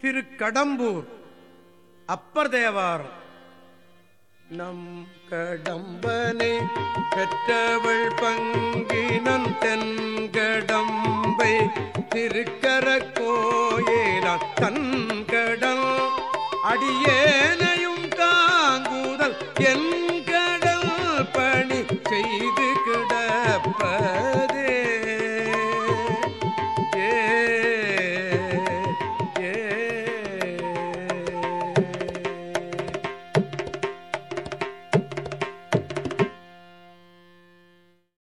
திரு கடம்பூர் அப்பர் தேவாரம். நம் கடம்பனை பெற்றவள் பங்கினன் தென்கடம்பை திருக்கர கோயிலான் தன்கடல் அடியேனையும் தாங்குதல் என் கடல் பணி செய்து கிடப்பதே. ஏ